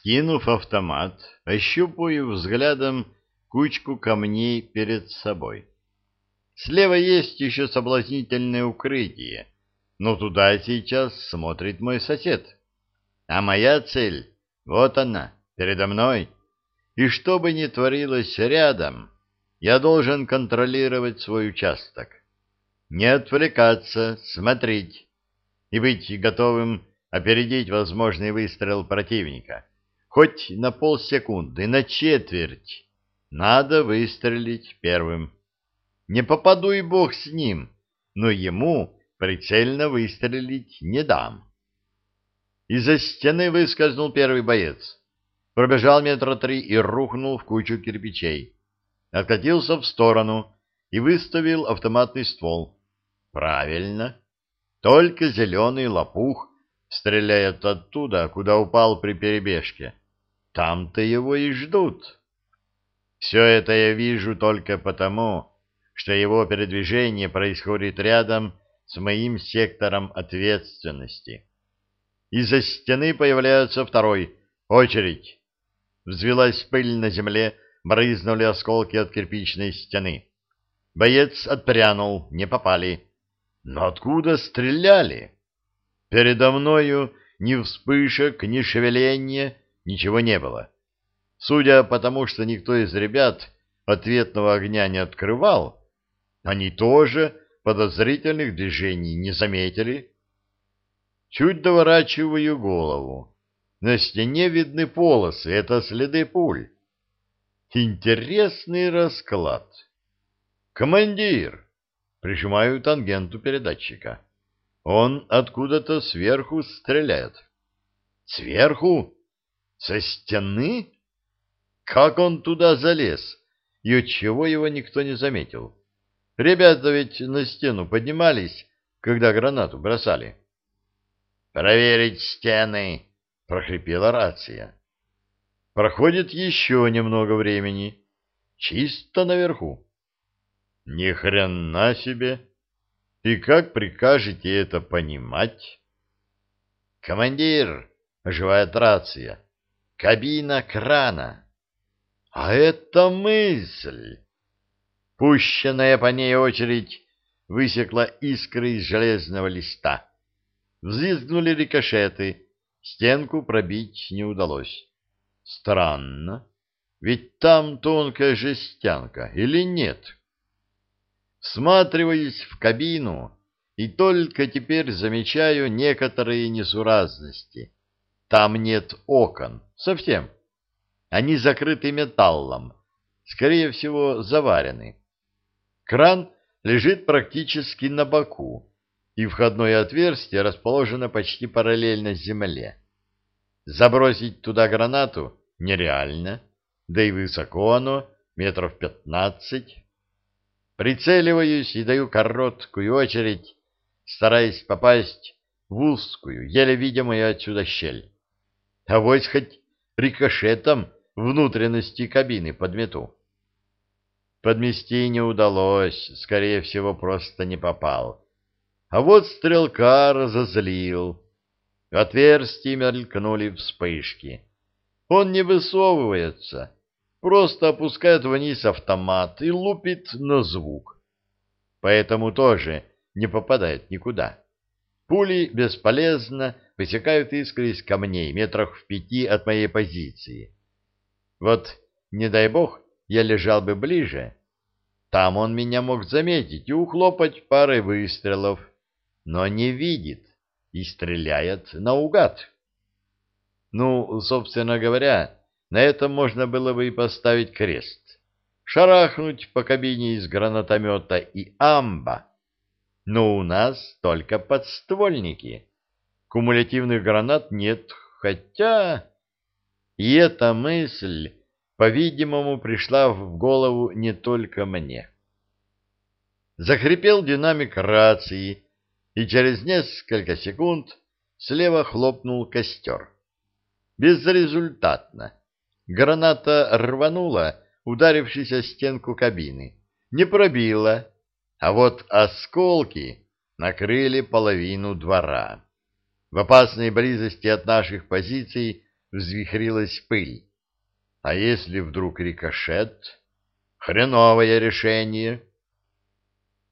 Скинув автомат, ощупаю взглядом кучку камней перед собой. Слева есть еще соблазнительное укрытие, но туда сейчас смотрит мой сосед. А моя цель, вот она, передо мной. И что бы ни творилось рядом, я должен контролировать свой участок. Не отвлекаться, смотреть и быть готовым опередить возможный выстрел противника. Хоть на полсекунды, на четверть. Надо выстрелить первым. Не попаду и бог с ним, но ему прицельно выстрелить не дам. Из-за стены выскользнул первый боец. Пробежал метра три и рухнул в кучу кирпичей. Откатился в сторону и выставил автоматный ствол. Правильно. Только зеленый лопух стреляет оттуда, куда упал при перебежке. Там-то его и ждут. Все это я вижу только потому, что его передвижение происходит рядом с моим сектором ответственности. Из-за стены появляется второй. Очередь. Взвелась пыль на земле, брызнули осколки от кирпичной стены. Боец отпрянул, не попали. Но откуда стреляли? Передо мною ни вспышек, ни шевеления, ничего не было. Судя по тому, что никто из ребят ответного огня не открывал, они тоже подозрительных движений не заметили. Чуть доворачиваю голову. На стене видны полосы, это следы пуль. Интересный расклад. Командир! Прижимаю тангенту передатчика. Он откуда-то сверху стреляет. Сверху? Со стены? Как он туда залез? И отчего его никто не заметил? Ребята ведь на стену поднимались, когда гранату бросали. «Проверить стены!» — прохрипела рация. Проходит еще немного времени. Чисто наверху. Ни хрена себе! И как прикажете это понимать? Командир, оживает рация. Кабина крана. А это мысль. Пущенная по ней очередь высекла искры из железного листа. Взвизгнули рикошеты. Стенку пробить не удалось. Странно. Ведь там тонкая жестянка, или нет? — Всматриваюсь в кабину и только теперь замечаю некоторые несуразности. Там нет окон, совсем. Они закрыты металлом, скорее всего, заварены. Кран лежит практически на боку, и входное отверстие расположено почти параллельно земле. Забросить туда гранату нереально, да и высоко оно, метров пятнадцать. Прицеливаюсь и даю короткую очередь, стараясь попасть в узкую, еле видимую отсюда щель. А вось хоть рикошетом внутренности кабины подмету. Подмести не удалось, скорее всего, просто не попал. А вот стрелка разозлил. В отверстии мелькнули вспышки. Он не высовывается, просто опускает вниз автомат и лупит на звук. Поэтому тоже не попадает никуда. Пули бесполезно высекают искры из камней метрах в пяти от моей позиции. Вот, не дай бог, я лежал бы ближе, там он меня мог заметить и ухлопать парой выстрелов, но не видит и стреляет наугад. Ну, собственно говоря, на этом можно было бы и поставить крест. Шарахнуть по кабине из гранатомета и амба. Но у нас только подствольники. Кумулятивных гранат нет, хотя... И эта мысль, по-видимому, пришла в голову не только мне. Захрипел динамик рации, и через несколько секунд слева хлопнул костер. Безрезультатно. Граната рванула, ударившись о стенку кабины. Не пробила, а вот осколки накрыли половину двора. В опасной близости от наших позиций взвихрилась пыль. А если вдруг рикошет? Хреновое решение.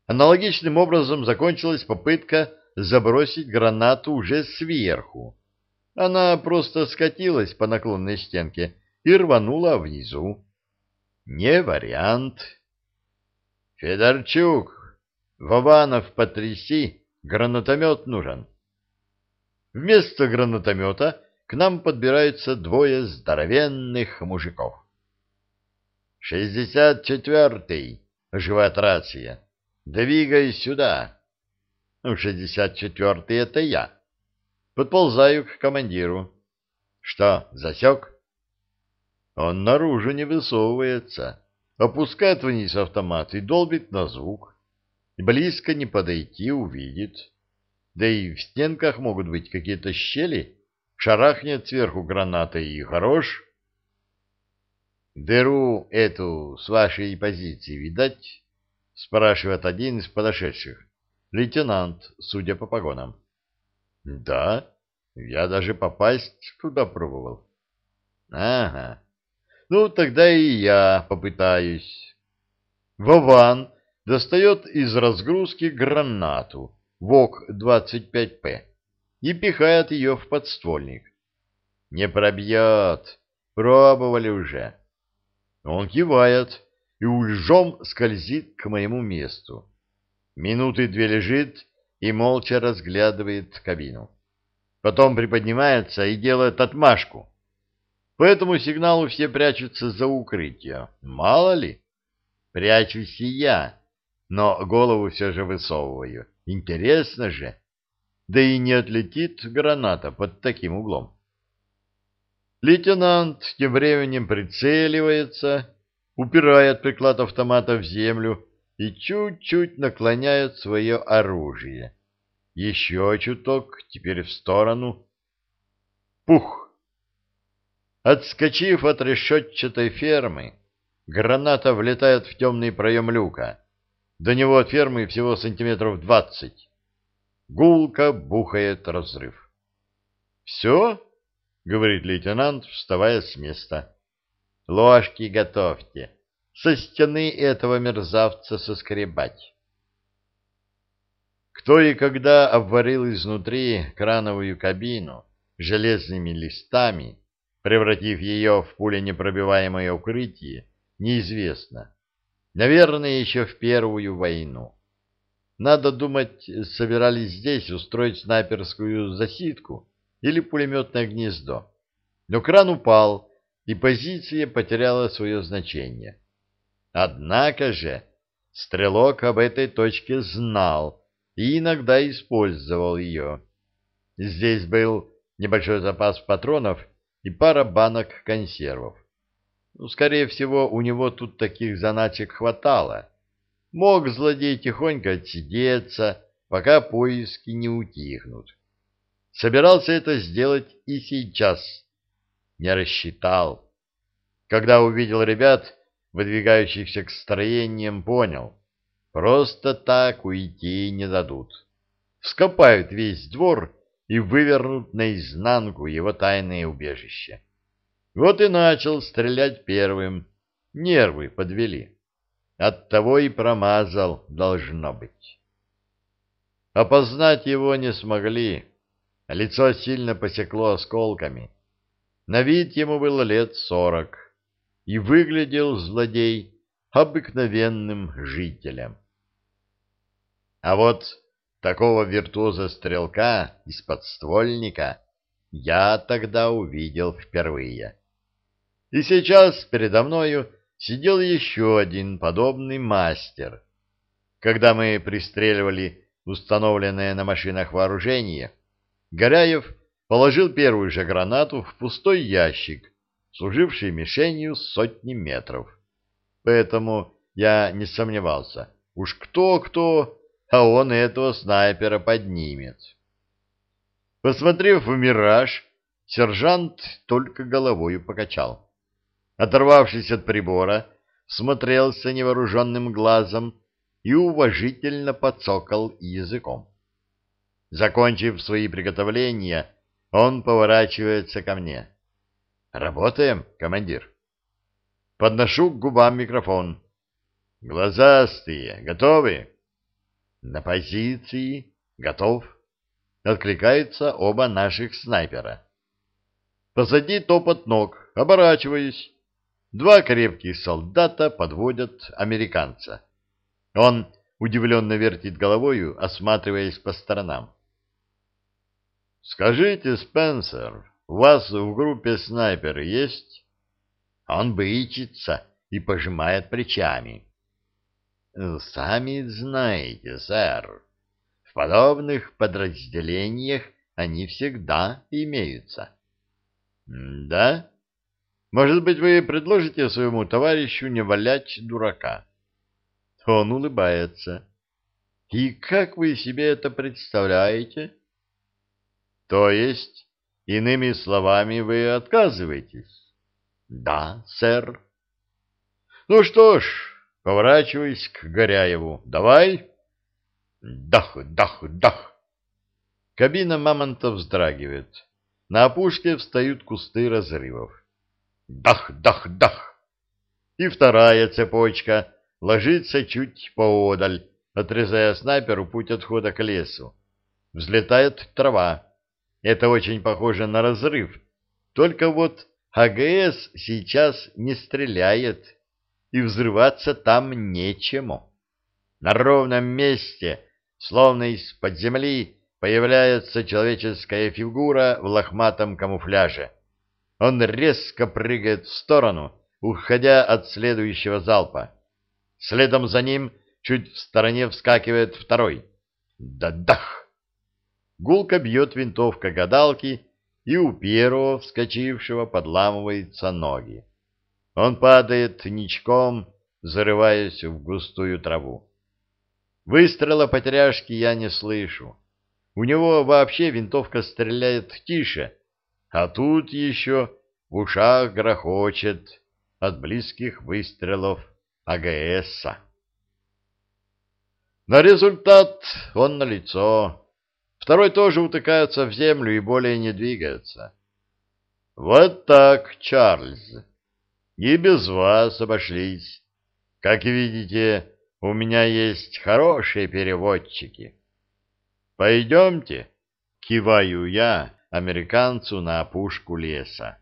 Аналогичным образом закончилась попытка забросить гранату уже сверху. Она просто скатилась по наклонной стенке и рванула внизу. Не вариант. Федорчук, Вованов потряси, гранатомет нужен. Вместо гранатомета к нам подбираются двое здоровенных мужиков. «Шестьдесят четвертый!» — оживает рация. «Двигай сюда!» «Ну, шестьдесят четвертый — это я. Подползаю к командиру. Что, засек?» Он наружу не высовывается, опускает вниз автомат и долбит на звук. Близко не подойти увидит. Да и в стенках могут быть какие-то щели. Шарахнет сверху гранатой и хорош. «Дыру эту с вашей позиции видать?» — спрашивает один из подошедших. Лейтенант, судя по погонам. «Да, я даже попасть туда пробовал». «Ага, ну, тогда и я попытаюсь. Вован достает из разгрузки гранату ВОК-25П и пихает ее в подствольник. Не пробьет. Пробовали уже. Он кивает и ужом скользит к моему месту. Минуты две лежит и молча разглядывает кабину. Потом приподнимается и делает отмашку. По этому сигналу все прячутся за укрытие. Мало ли. Прячусь и я, но голову все же высовываю. Интересно же. Да и не отлетит граната под таким углом. Лейтенант тем временем прицеливается, упирает приклад автомата в землю и чуть-чуть наклоняет свое оружие. Еще чуток, теперь в сторону. Пух! Отскочив от решетчатой фермы, граната влетает в темный проем люка. До него от фермы всего сантиметров двадцать. Гулко бухает разрыв. «Все?» — говорит лейтенант, вставая с места. «Ложки готовьте. Со стены этого мерзавца соскребать». Кто и когда обварил изнутри крановую кабину железными листами, превратив ее в пуленепробиваемое укрытие, неизвестно. Наверное, еще в Первую войну. Надо думать, собирались здесь устроить снайперскую засидку или пулеметное гнездо. Но кран упал, и позиция потеряла свое значение. Однако же стрелок об этой точке знал и иногда использовал ее. Здесь был небольшой запас патронов и пара банок консервов. Ну, скорее всего, у него тут таких заначек хватало. Мог злодей тихонько отсидеться, пока поиски не утихнут. Собирался это сделать и сейчас. Не рассчитал. Когда увидел ребят, выдвигающихся к строениям, понял. Просто так уйти не дадут. Вскопают весь двор и вывернут наизнанку его тайное убежище. Вот и начал стрелять первым. Нервы подвели. Оттого и промазал, должно быть. Опознать его не смогли. Лицо сильно посекло осколками. На вид ему было лет сорок, и выглядел злодей обыкновенным жителем. А вот Такого виртуоза-стрелка из подствольника я тогда увидел впервые. И сейчас передо мною сидел еще один подобный мастер. Когда мы пристреливали установленное на машинах вооружение, Горяев положил первую же гранату в пустой ящик, служивший мишенью сотни метров. Поэтому я не сомневался, уж кто-кто, а он этого снайпера поднимет. Посмотрев в мираж, сержант только головою покачал. Оторвавшись от прибора, смотрелся невооруженным глазом и уважительно подсокал языком. Закончив свои приготовления, он поворачивается ко мне. Работаем, командир. Подношу к губам микрофон. Глазастые, готовы? На позиции, готов. Откликаются оба наших снайпера. Позади топот ног, оборачиваюсь. Два крепких солдата подводят американца. Он удивленно вертит головою, осматриваясь по сторонам. «Скажите, Спенсер, у вас в группе снайперы есть?» Он бычится и пожимает плечами. «Сами знаете, сэр, в подобных подразделениях они всегда имеются». «Да? Может быть, вы предложите своему товарищу не валять дурака?» Он улыбается. «И как вы себе это представляете?» «То есть, иными словами, вы отказываетесь?» «Да, сэр». «Ну что ж, поворачиваясь к Горяеву, давай». «Дах, дах, дах!» Кабина мамонта вздрагивает. На опушке встают кусты разрывов. Дах, дах, дах! И вторая цепочка ложится чуть поодаль, отрезая снайперу путь отхода к лесу. Взлетает трава. Это очень похоже на разрыв. Только вот АГС сейчас не стреляет, и взрываться там нечему. На ровном месте, словно из-под земли, появляется человеческая фигура в лохматом камуфляже. Он резко прыгает в сторону, уходя от следующего залпа. Следом за ним чуть в стороне вскакивает второй. Да-дах! Гулко бьет винтовка гадалки, и у первого, вскочившего, подламываются ноги. Он падает ничком, зарываясь в густую траву. Выстрела потеряшки я не слышу. У него вообще винтовка стреляет тише, а тут еще в ушах грохочет от близких выстрелов АГСа. На результат он налицо. Второй тоже утыкается в землю и более не двигается. Вот так, Чарльз. И без вас обошлись. Как видите, у меня есть хорошие переводчики. «Пойдемте», — киваю я американцу на опушку леса.